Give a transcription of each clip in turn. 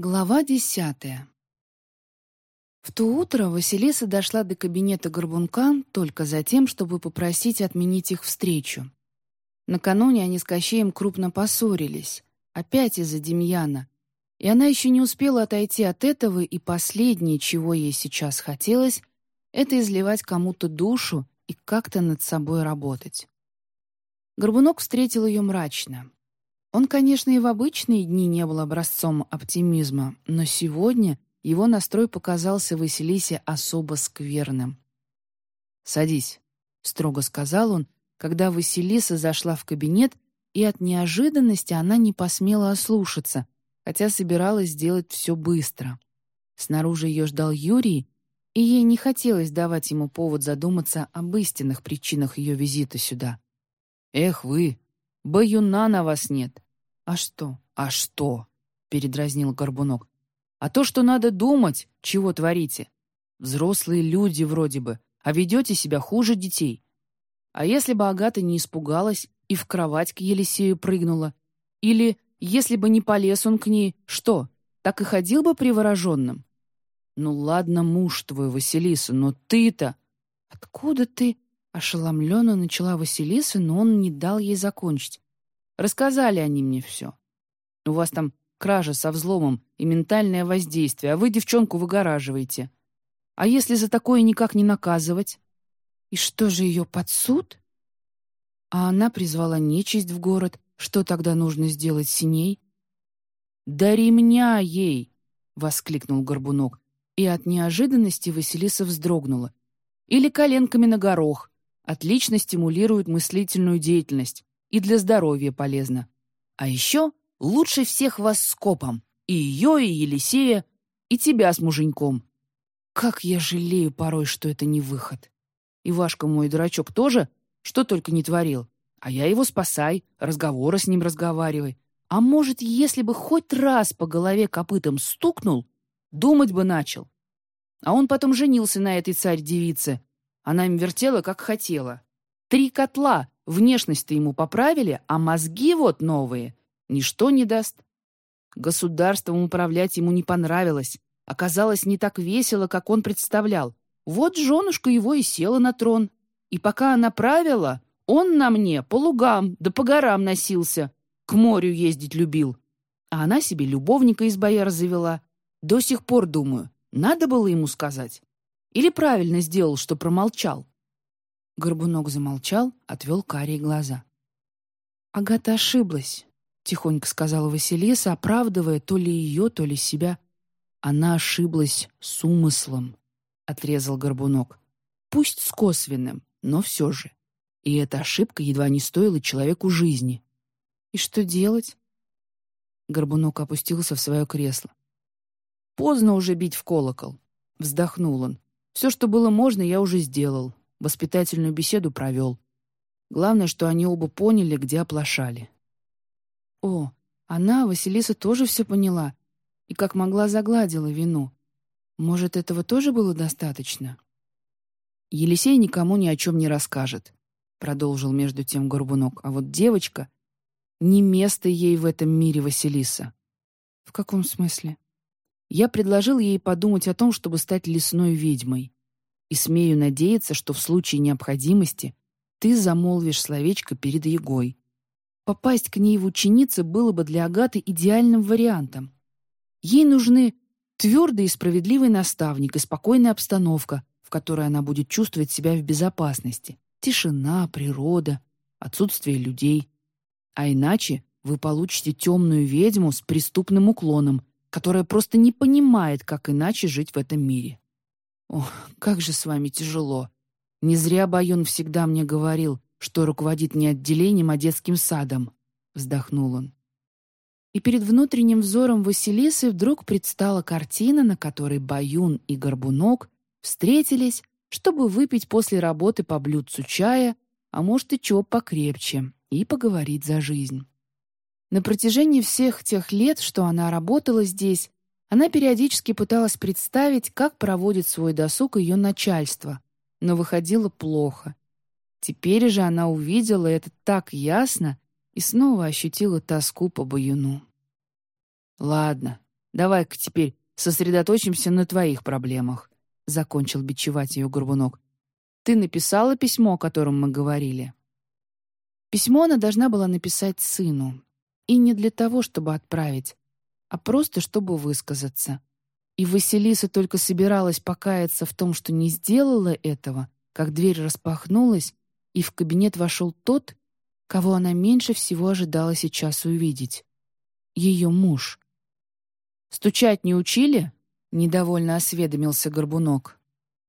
Глава десятая. В то утро Василиса дошла до кабинета Горбунка только за тем, чтобы попросить отменить их встречу. Накануне они с Кощеем крупно поссорились, опять из-за Демьяна, и она еще не успела отойти от этого, и последнее, чего ей сейчас хотелось, это изливать кому-то душу и как-то над собой работать. Горбунок встретил ее мрачно. Он, конечно, и в обычные дни не был образцом оптимизма, но сегодня его настрой показался Василисе особо скверным. «Садись», — строго сказал он, когда Василиса зашла в кабинет, и от неожиданности она не посмела ослушаться, хотя собиралась сделать все быстро. Снаружи ее ждал Юрий, и ей не хотелось давать ему повод задуматься об истинных причинах ее визита сюда. «Эх вы, Баюна на вас нет». «А что? А что?» — передразнил Горбунок. «А то, что надо думать, чего творите. Взрослые люди вроде бы, а ведете себя хуже детей. А если бы Агата не испугалась и в кровать к Елисею прыгнула? Или, если бы не полез он к ней, что, так и ходил бы привороженным? Ну ладно, муж твой, Василиса, но ты-то... Откуда ты? Ошеломленно начала Василиса, но он не дал ей закончить. Рассказали они мне все. У вас там кража со взломом и ментальное воздействие, а вы девчонку выгораживаете. А если за такое никак не наказывать? И что же ее под суд? А она призвала нечисть в город. Что тогда нужно сделать с ней? «Да ремня ей!» — воскликнул Горбунок. И от неожиданности Василиса вздрогнула. «Или коленками на горох. Отлично стимулирует мыслительную деятельность и для здоровья полезно. А еще лучше всех вас скопом. И ее, и Елисея, и тебя с муженьком. Как я жалею порой, что это не выход. Ивашка мой дурачок тоже, что только не творил. А я его спасай, разговоры с ним разговаривай. А может, если бы хоть раз по голове копытом стукнул, думать бы начал. А он потом женился на этой царь-девице. Она им вертела, как хотела. Три котла, внешность-то ему поправили, а мозги вот новые. Ничто не даст. Государством управлять ему не понравилось. Оказалось, не так весело, как он представлял. Вот женушка его и села на трон. И пока она правила, он на мне по лугам да по горам носился. К морю ездить любил. А она себе любовника из бояр завела. До сих пор думаю, надо было ему сказать. Или правильно сделал, что промолчал. Горбунок замолчал, отвел карие глаза. «Агата ошиблась», — тихонько сказала Василиса, оправдывая то ли ее, то ли себя. «Она ошиблась с умыслом», отрезал Горбунок. Пусть с косвенным, но все же. И эта ошибка едва не стоила человеку жизни. И что делать? Горбунок опустился в свое кресло. Поздно уже бить в колокол. Вздохнул он. Все, что было можно, я уже сделал. Воспитательную беседу провел. Главное, что они оба поняли, где оплошали. О, она, Василиса, тоже все поняла. И как могла загладила вину. Может, этого тоже было достаточно? Елисей никому ни о чем не расскажет, продолжил между тем Горбунок. А вот девочка не место ей в этом мире, Василиса. В каком смысле? Я предложил ей подумать о том, чтобы стать лесной ведьмой. И смею надеяться, что в случае необходимости ты замолвишь словечко перед Егой. Попасть к ней в ученицы было бы для Агаты идеальным вариантом. Ей нужны Твердый и справедливый наставник и спокойная обстановка, в которой она будет чувствовать себя в безопасности. Тишина, природа, отсутствие людей. А иначе вы получите темную ведьму с преступным уклоном, которая просто не понимает, как иначе жить в этом мире. Ох, как же с вами тяжело. Не зря Баюн всегда мне говорил, что руководит не отделением, а детским садом. Вздохнул он и перед внутренним взором Василисы вдруг предстала картина, на которой Баюн и Горбунок встретились, чтобы выпить после работы по блюдцу чая, а может и чего покрепче, и поговорить за жизнь. На протяжении всех тех лет, что она работала здесь, она периодически пыталась представить, как проводит свой досуг ее начальство, но выходило плохо. Теперь же она увидела это так ясно, и снова ощутила тоску по Баюну. «Ладно», Давай-ка теперь сосредоточимся на твоих проблемах», — закончил бичевать ее Горбунок. «Ты написала письмо, о котором мы говорили?» Письмо она должна была написать сыну. И не для того, чтобы отправить, а просто чтобы высказаться. И Василиса только собиралась покаяться в том, что не сделала этого, как дверь распахнулась, и в кабинет вошел тот, кого она меньше всего ожидала сейчас увидеть. Ее муж. «Стучать не учили?» — недовольно осведомился Горбунок.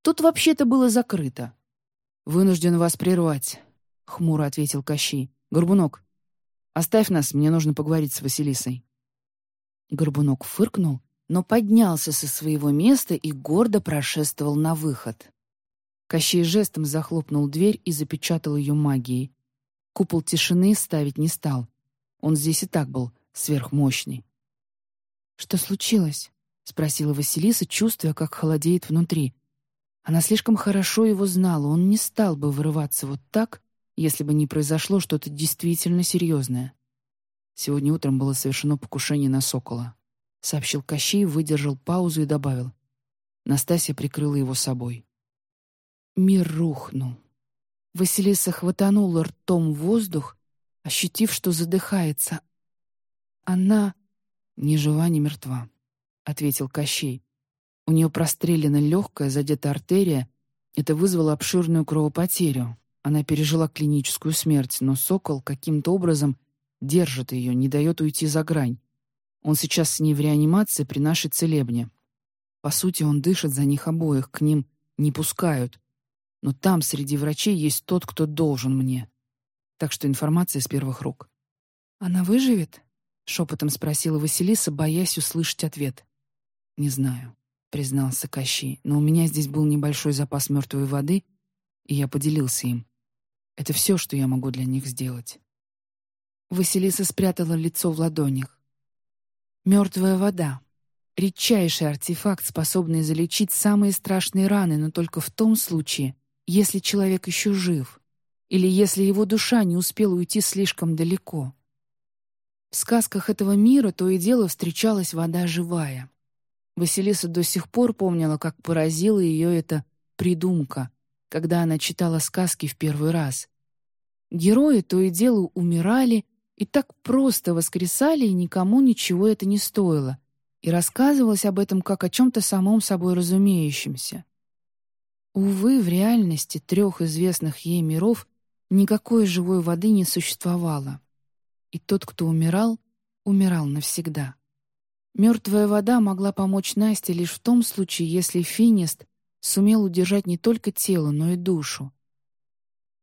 «Тут вообще-то было закрыто». «Вынужден вас прервать», — хмуро ответил Кощей. «Горбунок, оставь нас, мне нужно поговорить с Василисой». Горбунок фыркнул, но поднялся со своего места и гордо прошествовал на выход. Кощей жестом захлопнул дверь и запечатал ее магией. Купол тишины ставить не стал. Он здесь и так был сверхмощный. «Что случилось?» — спросила Василиса, чувствуя, как холодеет внутри. Она слишком хорошо его знала, он не стал бы вырываться вот так, если бы не произошло что-то действительно серьезное. Сегодня утром было совершено покушение на сокола. Сообщил Кощей, выдержал паузу и добавил. Настасья прикрыла его собой. Мир рухнул. Василиса хватанула ртом воздух, ощутив, что задыхается. Она ни жива, ни мертва, — ответил Кощей. У нее прострелена легкая, задета артерия. Это вызвало обширную кровопотерю. Она пережила клиническую смерть, но сокол каким-то образом держит ее, не дает уйти за грань. Он сейчас с ней в реанимации при нашей целебне. По сути, он дышит за них обоих, к ним не пускают. Но там среди врачей есть тот, кто должен мне. Так что информация из первых рук. «Она выживет?» — шепотом спросила Василиса, боясь услышать ответ. «Не знаю», — признался Кощей, «но у меня здесь был небольшой запас мертвой воды, и я поделился им. Это все, что я могу для них сделать». Василиса спрятала лицо в ладонях. Мертвая вода. Редчайший артефакт, способный залечить самые страшные раны, но только в том случае, если человек еще жив, или если его душа не успела уйти слишком далеко. В сказках этого мира то и дело встречалась вода живая. Василиса до сих пор помнила, как поразила ее эта придумка, когда она читала сказки в первый раз. Герои то и дело умирали и так просто воскресали, и никому ничего это не стоило, и рассказывалось об этом как о чем-то самом собой разумеющемся. Увы, в реальности трех известных ей миров никакой живой воды не существовало. И тот, кто умирал, умирал навсегда. Мертвая вода могла помочь Насте лишь в том случае, если Финист сумел удержать не только тело, но и душу.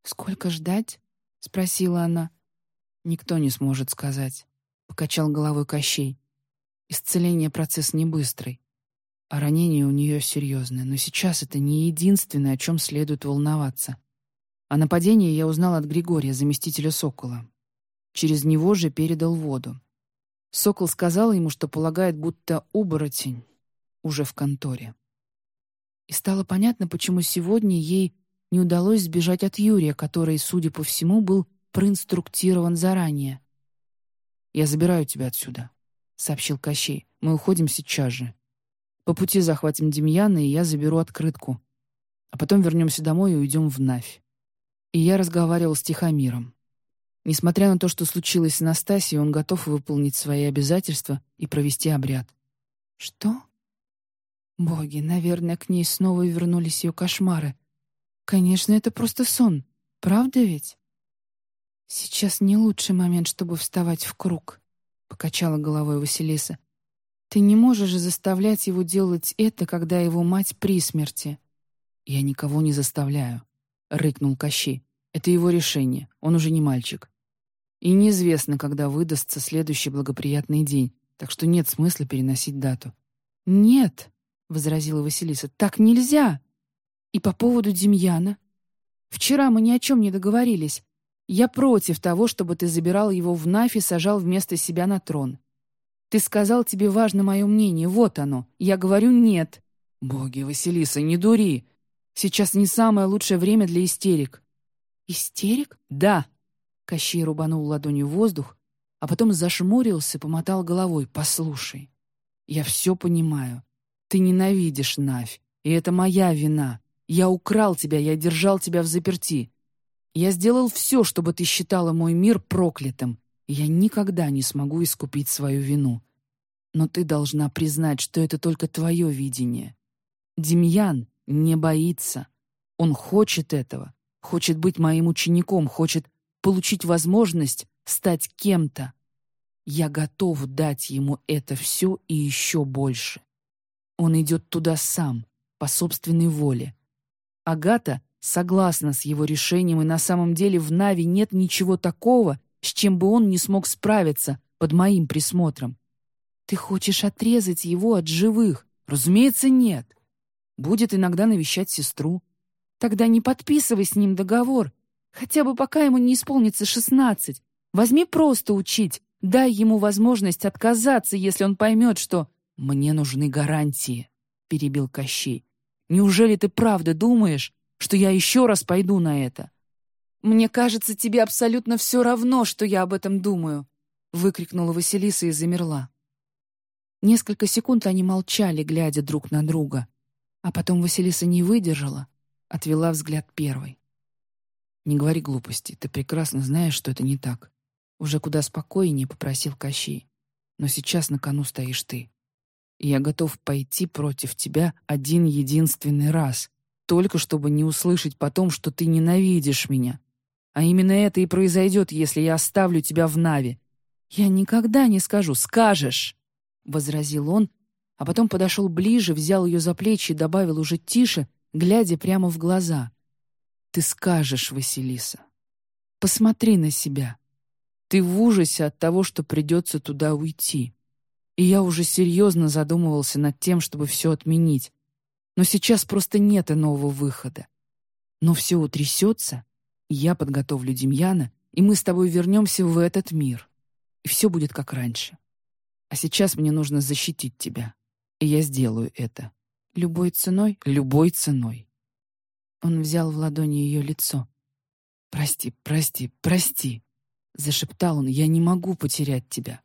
«Сколько ждать?» — спросила она. «Никто не сможет сказать», — покачал головой Кощей. «Исцеление — процесс не быстрый, а ранение у нее серьезное, но сейчас это не единственное, о чем следует волноваться. О нападении я узнал от Григория, заместителя Сокола. Через него же передал воду. Сокол сказал ему, что полагает, будто оборотень уже в конторе. И стало понятно, почему сегодня ей не удалось сбежать от Юрия, который, судя по всему, был проинструктирован заранее. «Я забираю тебя отсюда», — сообщил Кощей. «Мы уходим сейчас же. По пути захватим Демьяна, и я заберу открытку. А потом вернемся домой и уйдем в Навь». И я разговаривал с Тихомиром. Несмотря на то, что случилось с Настасией, он готов выполнить свои обязательства и провести обряд. «Что?» Боги, наверное, к ней снова вернулись ее кошмары. Конечно, это просто сон. Правда ведь? «Сейчас не лучший момент, чтобы вставать в круг», — покачала головой Василиса. «Ты не можешь заставлять его делать это, когда его мать при смерти». «Я никого не заставляю», — рыкнул Кощей. «Это его решение, он уже не мальчик. И неизвестно, когда выдастся следующий благоприятный день, так что нет смысла переносить дату». «Нет», — возразила Василиса, — «так нельзя. И по поводу Демьяна. Вчера мы ни о чем не договорились. Я против того, чтобы ты забирал его в Нафь и сажал вместо себя на трон. Ты сказал, тебе важно мое мнение, вот оно. Я говорю «нет». Боги, Василиса, не дури. Сейчас не самое лучшее время для истерик. Истерик? Да. Кощей рубанул ладонью воздух, а потом зашмурился, помотал головой. Послушай. Я все понимаю. Ты ненавидишь Навь, и это моя вина. Я украл тебя, я держал тебя в заперти. Я сделал все, чтобы ты считала мой мир проклятым, и я никогда не смогу искупить свою вину. Но ты должна признать, что это только твое видение. Демьян не боится. Он хочет этого, хочет быть моим учеником, хочет получить возможность стать кем-то. Я готов дать ему это все и еще больше. Он идет туда сам, по собственной воле. Агата согласна с его решением, и на самом деле в Нави нет ничего такого, с чем бы он не смог справиться под моим присмотром. Ты хочешь отрезать его от живых? Разумеется, нет. Будет иногда навещать сестру. Тогда не подписывай с ним договор, хотя бы пока ему не исполнится шестнадцать. Возьми просто учить, дай ему возможность отказаться, если он поймет, что «мне нужны гарантии», — перебил Кощей. «Неужели ты правда думаешь, что я еще раз пойду на это?» «Мне кажется, тебе абсолютно все равно, что я об этом думаю», — выкрикнула Василиса и замерла. Несколько секунд они молчали, глядя друг на друга. А потом Василиса не выдержала, отвела взгляд первой. «Не говори глупости, ты прекрасно знаешь, что это не так. Уже куда спокойнее попросил Кощей. Но сейчас на кону стоишь ты. Я готов пойти против тебя один единственный раз, только чтобы не услышать потом, что ты ненавидишь меня. А именно это и произойдет, если я оставлю тебя в Нави. Я никогда не скажу, скажешь!» — возразил он, а потом подошел ближе, взял ее за плечи и добавил уже тише, глядя прямо в глаза. «Ты скажешь, Василиса. Посмотри на себя. Ты в ужасе от того, что придется туда уйти. И я уже серьезно задумывался над тем, чтобы все отменить. Но сейчас просто нет иного выхода. Но все утрясется, и я подготовлю Демьяна, и мы с тобой вернемся в этот мир. И все будет как раньше. А сейчас мне нужно защитить тебя. И я сделаю это. Любой ценой? Любой ценой. Он взял в ладони ее лицо. «Прости, прости, прости!» Зашептал он, «Я не могу потерять тебя.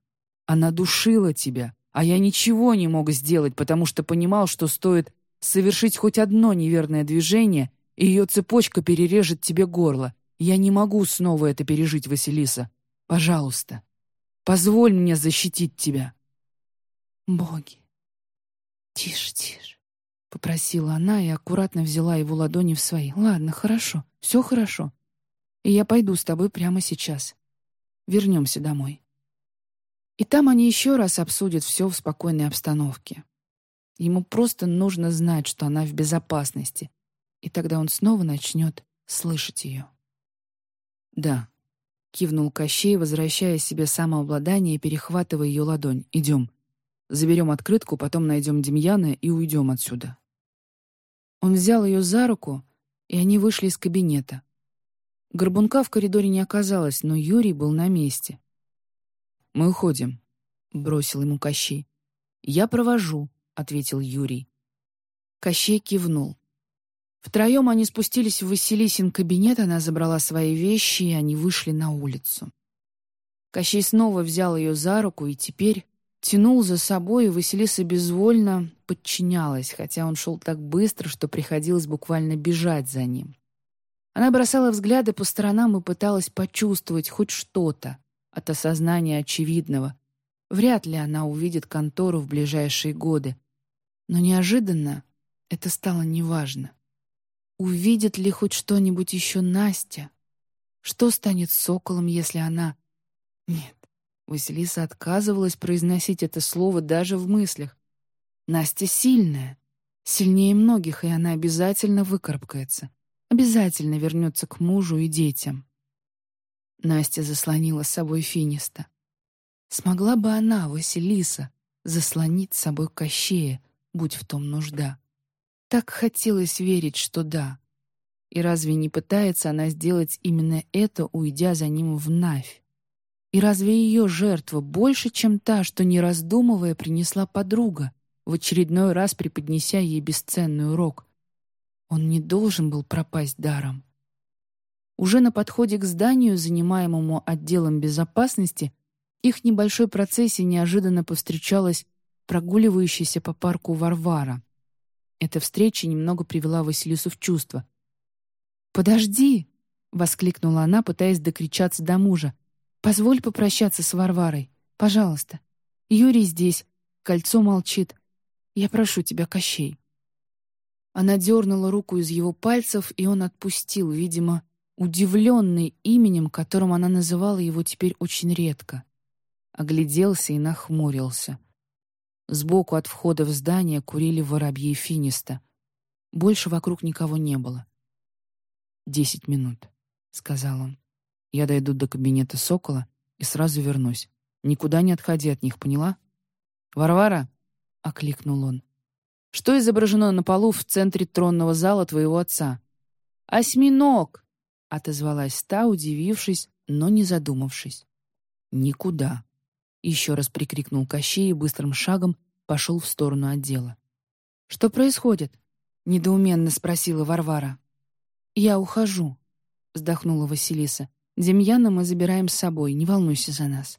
Она душила тебя, а я ничего не мог сделать, потому что понимал, что стоит совершить хоть одно неверное движение, и ее цепочка перережет тебе горло. Я не могу снова это пережить, Василиса. Пожалуйста, позволь мне защитить тебя». «Боги, тише, тише», — попросила она и аккуратно взяла его ладони в свои. «Ладно, хорошо, все хорошо. И я пойду с тобой прямо сейчас. Вернемся домой». И там они еще раз обсудят все в спокойной обстановке. Ему просто нужно знать, что она в безопасности, и тогда он снова начнет слышать ее. «Да», — кивнул Кощей, возвращая себе самообладание и перехватывая ее ладонь. «Идем. Заберем открытку, потом найдем Демьяна и уйдем отсюда». Он взял ее за руку, и они вышли из кабинета. Горбунка в коридоре не оказалось, но Юрий был на месте. «Мы уходим», — бросил ему Кощей. «Я провожу», — ответил Юрий. Кощей кивнул. Втроем они спустились в Василисин кабинет, она забрала свои вещи, и они вышли на улицу. Кощей снова взял ее за руку и теперь тянул за собой, и Василиса безвольно подчинялась, хотя он шел так быстро, что приходилось буквально бежать за ним. Она бросала взгляды по сторонам и пыталась почувствовать хоть что-то от осознания очевидного. Вряд ли она увидит контору в ближайшие годы. Но неожиданно это стало неважно. Увидит ли хоть что-нибудь еще Настя? Что станет соколом, если она... Нет, Василиса отказывалась произносить это слово даже в мыслях. Настя сильная, сильнее многих, и она обязательно выкарабкается, обязательно вернется к мужу и детям. Настя заслонила с собой Финиста. Смогла бы она, Василиса, заслонить с собой Кощея, будь в том нужда. Так хотелось верить, что да. И разве не пытается она сделать именно это, уйдя за ним в Навь? И разве ее жертва больше, чем та, что, не раздумывая, принесла подруга, в очередной раз преподнеся ей бесценный урок? Он не должен был пропасть даром. Уже на подходе к зданию, занимаемому отделом безопасности, их небольшой процессии неожиданно повстречалась прогуливающаяся по парку Варвара. Эта встреча немного привела Василису в чувство. «Подожди!» — воскликнула она, пытаясь докричаться до мужа. «Позволь попрощаться с Варварой. Пожалуйста. Юрий здесь. Кольцо молчит. Я прошу тебя, Кощей». Она дернула руку из его пальцев, и он отпустил, видимо, удивленный именем, которым она называла его теперь очень редко. Огляделся и нахмурился. Сбоку от входа в здание курили воробьи финиста. Больше вокруг никого не было. «Десять минут», — сказал он. «Я дойду до кабинета Сокола и сразу вернусь. Никуда не отходи от них, поняла?» «Варвара!» — окликнул он. «Что изображено на полу в центре тронного зала твоего отца?» «Осьминог!» — отозвалась та, удивившись, но не задумавшись. «Никуда!» — еще раз прикрикнул Кощей и быстрым шагом пошел в сторону отдела. «Что происходит?» — недоуменно спросила Варвара. «Я ухожу», — вздохнула Василиса. «Демьяна мы забираем с собой, не волнуйся за нас».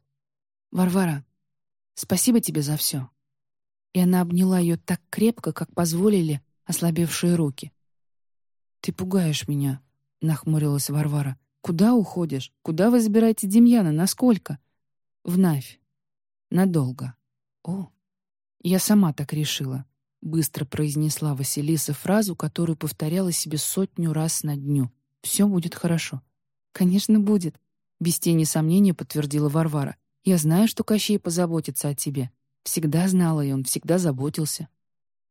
«Варвара, спасибо тебе за все». И она обняла ее так крепко, как позволили ослабевшие руки. «Ты пугаешь меня», — нахмурилась Варвара. «Куда уходишь? Куда вы забираете Демьяна? Насколько?» «В Навь. Надолго». «О, я сама так решила. Быстро произнесла Василиса фразу, которую повторяла себе сотню раз на дню. «Все будет хорошо». «Конечно, будет», — без тени сомнения подтвердила Варвара. «Я знаю, что Кощей позаботится о тебе. Всегда знала, и он всегда заботился».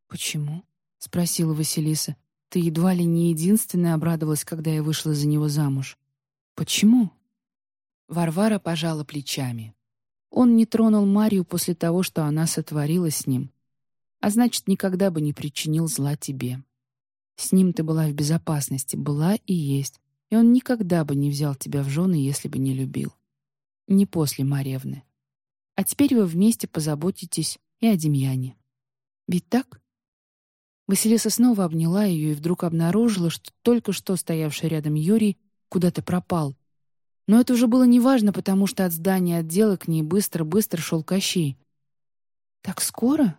«Почему?» — спросила Василиса. «Ты едва ли не единственная обрадовалась, когда я вышла за него замуж». «Почему?» Варвара пожала плечами. Он не тронул Марию после того, что она сотворила с ним, а значит, никогда бы не причинил зла тебе. С ним ты была в безопасности, была и есть, и он никогда бы не взял тебя в жены, если бы не любил. Не после Маревны. А теперь вы вместе позаботитесь и о Демьяне. Ведь так? Василиса снова обняла ее и вдруг обнаружила, что только что стоявший рядом Юрий куда-то пропал. Но это уже было неважно, потому что от здания отдела к ней быстро-быстро шел Кощей. «Так скоро?»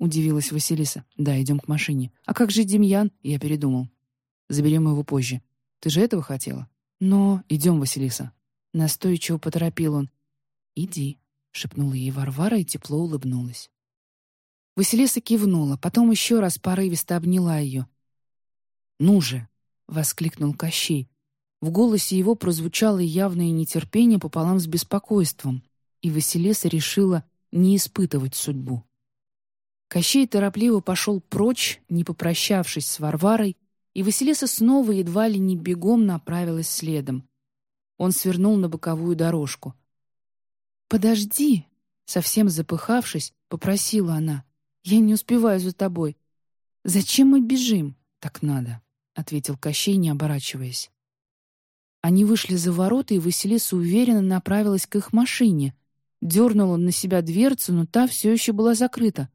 Удивилась Василиса. «Да, идем к машине. А как же Демьян?» Я передумал. «Заберем его позже. Ты же этого хотела?» «Но...» «Идем, Василиса». Настойчиво поторопил он. «Иди», — шепнула ей Варвара и тепло улыбнулась. Василиса кивнула, потом еще раз порывисто обняла ее. «Ну же!» — воскликнул Кощей. В голосе его прозвучало явное нетерпение пополам с беспокойством, и Василиса решила не испытывать судьбу. Кощей торопливо пошел прочь, не попрощавшись с Варварой, и Василиса снова едва ли не бегом направилась следом. Он свернул на боковую дорожку. «Подожди!» — совсем запыхавшись, попросила она. «Я не успеваю за тобой. Зачем мы бежим?» «Так надо», — ответил Кощей, не оборачиваясь. Они вышли за ворота, и Василиса уверенно направилась к их машине. Дернула на себя дверцу, но та все еще была закрыта.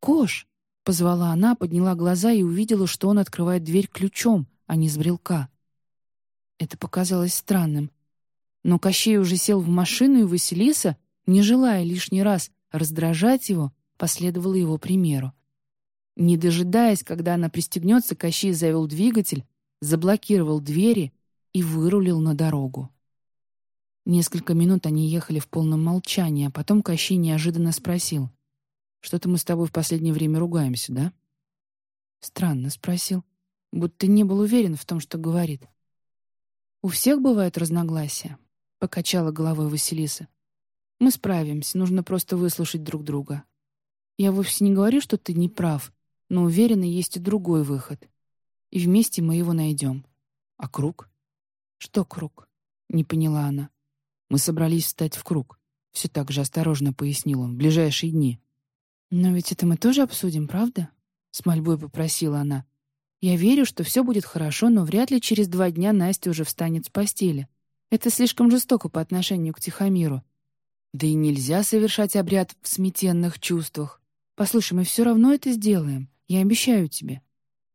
«Кош!» — позвала она, подняла глаза и увидела, что он открывает дверь ключом, а не с брелка. Это показалось странным. Но Кощей уже сел в машину, и Василиса, не желая лишний раз раздражать его, последовала его примеру. Не дожидаясь, когда она пристегнется, Кощей завел двигатель, заблокировал двери и вырулил на дорогу. Несколько минут они ехали в полном молчании, а потом Кощей неожиданно спросил. Что-то мы с тобой в последнее время ругаемся, да?» Странно спросил, будто не был уверен в том, что говорит. «У всех бывают разногласия», — покачала головой Василиса. «Мы справимся, нужно просто выслушать друг друга. Я вовсе не говорю, что ты не прав, но уверена, есть и другой выход. И вместе мы его найдем. А круг?» «Что круг?» — не поняла она. «Мы собрались встать в круг», — все так же осторожно пояснил он, — «в ближайшие дни. «Но ведь это мы тоже обсудим, правда?» — с мольбой попросила она. «Я верю, что все будет хорошо, но вряд ли через два дня Настя уже встанет с постели. Это слишком жестоко по отношению к Тихомиру. Да и нельзя совершать обряд в сметенных чувствах. Послушай, мы все равно это сделаем. Я обещаю тебе».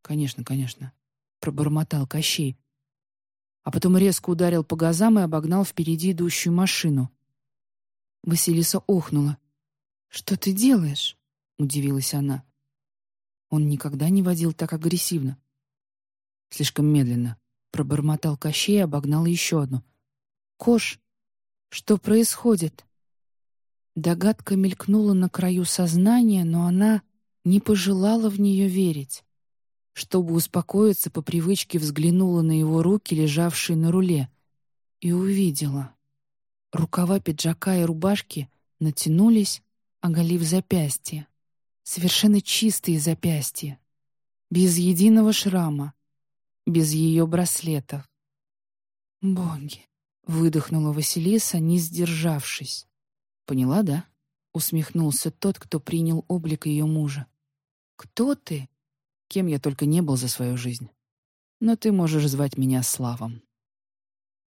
«Конечно, конечно», — пробормотал Кощей. А потом резко ударил по газам и обогнал впереди идущую машину. Василиса охнула. «Что ты делаешь?» — удивилась она. Он никогда не водил так агрессивно. Слишком медленно. Пробормотал Кощей и обогнал еще одну. «Кош, что происходит?» Догадка мелькнула на краю сознания, но она не пожелала в нее верить. Чтобы успокоиться, по привычке взглянула на его руки, лежавшие на руле, и увидела. Рукава пиджака и рубашки натянулись, оголив запястье. Совершенно чистые запястья. Без единого шрама. Без ее браслетов. «Боги!» — выдохнула Василиса, не сдержавшись. «Поняла, да?» — усмехнулся тот, кто принял облик ее мужа. «Кто ты?» «Кем я только не был за свою жизнь. Но ты можешь звать меня Славом».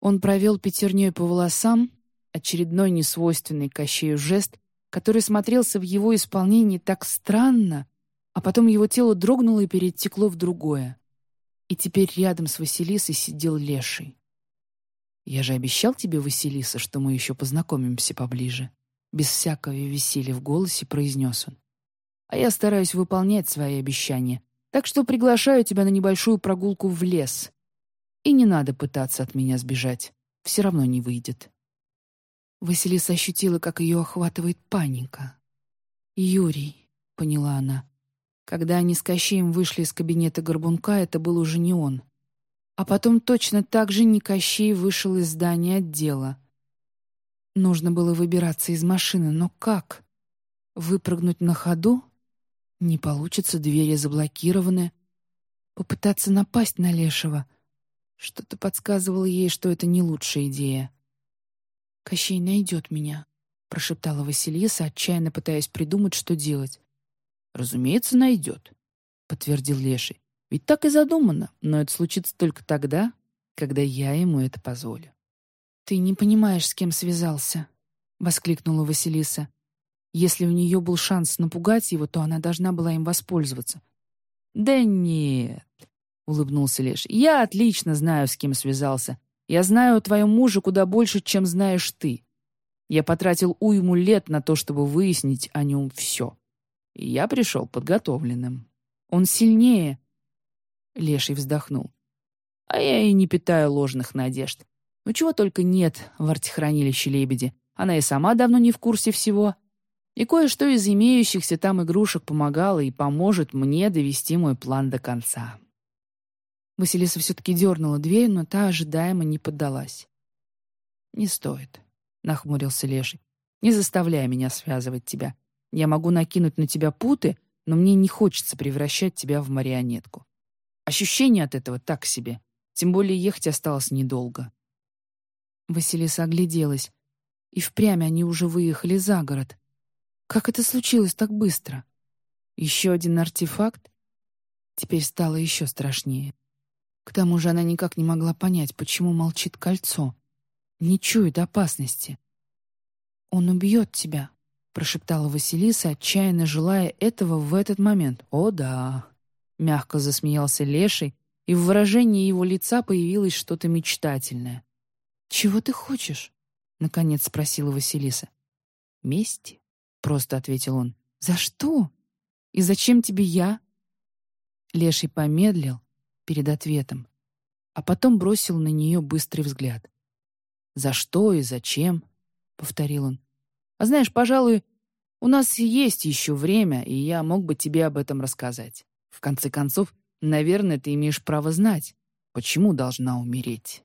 Он провел пятерней по волосам, очередной несвойственный Кощею жест, который смотрелся в его исполнении так странно, а потом его тело дрогнуло и перетекло в другое. И теперь рядом с Василисой сидел Леший. «Я же обещал тебе, Василиса, что мы еще познакомимся поближе», без всякого веселья в голосе произнес он. «А я стараюсь выполнять свои обещания, так что приглашаю тебя на небольшую прогулку в лес. И не надо пытаться от меня сбежать, все равно не выйдет». Василиса ощутила, как ее охватывает паника. «Юрий», — поняла она. Когда они с Кощеем вышли из кабинета Горбунка, это был уже не он. А потом точно так же не Кощей вышел из здания отдела. Нужно было выбираться из машины, но как? Выпрыгнуть на ходу? Не получится, двери заблокированы. Попытаться напасть на Лешего? Что-то подсказывало ей, что это не лучшая идея. «Кощей найдет меня», — прошептала Василиса, отчаянно пытаясь придумать, что делать. «Разумеется, найдет», — подтвердил Леший. «Ведь так и задумано, но это случится только тогда, когда я ему это позволю». «Ты не понимаешь, с кем связался», — воскликнула Василиса. Если у нее был шанс напугать его, то она должна была им воспользоваться. «Да нет», — улыбнулся Леш, — «я отлично знаю, с кем связался. Я знаю о твоем муже куда больше, чем знаешь ты. Я потратил уйму лет на то, чтобы выяснить о нем все. И я пришел подготовленным. Он сильнее. Леший вздохнул. А я и не питаю ложных надежд. Ну чего только нет в артехранилище лебеди. Она и сама давно не в курсе всего. И кое-что из имеющихся там игрушек помогало и поможет мне довести мой план до конца. Василиса все-таки дернула дверь, но та ожидаемо не поддалась. «Не стоит», — нахмурился Леший. «Не заставляй меня связывать тебя. Я могу накинуть на тебя путы, но мне не хочется превращать тебя в марионетку. Ощущение от этого так себе. Тем более ехать осталось недолго». Василиса огляделась. И впрямь они уже выехали за город. Как это случилось так быстро? Еще один артефакт? Теперь стало еще страшнее. К тому же она никак не могла понять, почему молчит кольцо. Не чует опасности. «Он убьет тебя», — прошептала Василиса, отчаянно желая этого в этот момент. «О, да!» — мягко засмеялся Леший, и в выражении его лица появилось что-то мечтательное. «Чего ты хочешь?» — наконец спросила Василиса. «Мести», — просто ответил он. «За что? И зачем тебе я?» Леший помедлил, перед ответом, а потом бросил на нее быстрый взгляд. «За что и зачем?» — повторил он. «А знаешь, пожалуй, у нас есть еще время, и я мог бы тебе об этом рассказать. В конце концов, наверное, ты имеешь право знать, почему должна умереть».